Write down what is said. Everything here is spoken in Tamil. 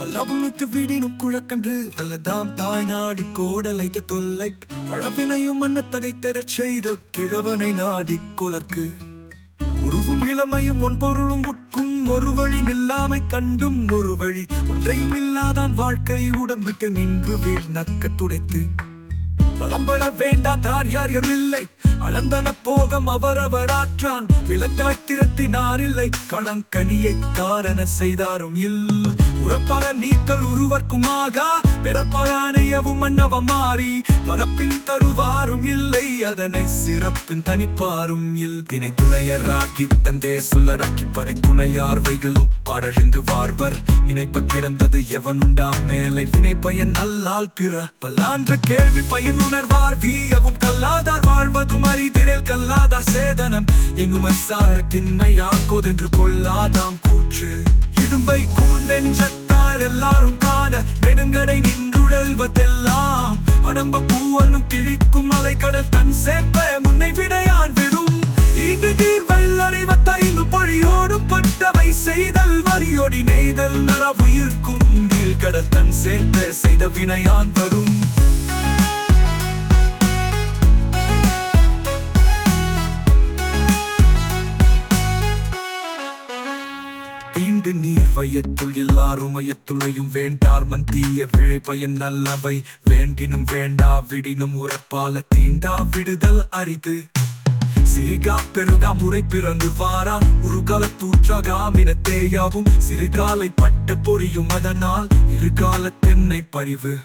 பல்லவனுக்கு வீடினும் குழக்கன்று தலதாம் தாய் நாடி கோடலைக்கு தொல்லை. பழவினையும் மன்னத்தகை தெரச் செய்த கிழவனை நாடி குலக்கு. உருவும் இளமையும் ஒன் பொருளும் உட்கும். ஒரு வழி நில்லாமை கண்டும் ஒரு வழி. ஒன்றையும் இல்லாதான் வாழ்க்கை உடம்புக்கு நின்று வீழ் நக்க துடைத்து. பலம்பட வேண்டா தார் யார் இல்லை அளந்தன போகம் அவரவர் ஆற்றான். விளக்காய் திறத்தினார் இல்லை. களங்கனியை காரண செய்தாரும் இல் உறப்பான நீக்கள் உருவர்க்குமாக பிறப்பானையவும் மன்னவ மாறி பரப்பின் தருவாரும் இல்லை. அதனை சிறப்பின் தனிப்பாரும் இல் தினை துணையராக்கி தந்தே சொல்லராக்கி பறை துணையார் வைகளும் பழழிந்து வார்வர் இணைப்ப கிடந்தது எவனுண்டாம் மேலை வினை பயன் நல்லால் பிற பல்லான்ற கேள்வி பயன் உணர்வார். வீயவும் கல்லாதார் வாழ்வதும் அறிதிரேல் கல்லாதார் சேதனம். எங்கும் அசார திண்மையாக்கோதென்று கொள்ளாதாம் கூற்று. இடும்பை கூர்நெஞ்சத்தார் எல்லாரும் காண நெடுங்கடை நின்றுடல்வத்தை அடம்ப பூவலும் கிழிக்கும் அலைக்கடல் தன் சேர்ப்ப முன்னை விடையான் வெறும். இங்கு நீர் வெள்ளறிவத்தைந்து பொழியோடும் பட்டவை செய்தல் வரியோடி நெய்தல் நரவுயிர்க்கும் நீழ்கடல் தன் சேர்ப்ப செய்த வினையான் வரும். தீண்டு நீர் வையத்துள் எல்லாரும் மையத்துளையும் வேண்டார். மந்திய விழை பயன் நல்லவை வேண்டினும் வேண்டா. விடினும் உறப்பால தீண்டா. விடுதல் அரிது. சிறிகா பெருகா முறை பிறந்து வாரா உருகால தூற்றாகாமின தேயாவும் சிறுகாலை பட்ட பொரியும் அதனால். இருகால தென்னை பரிவு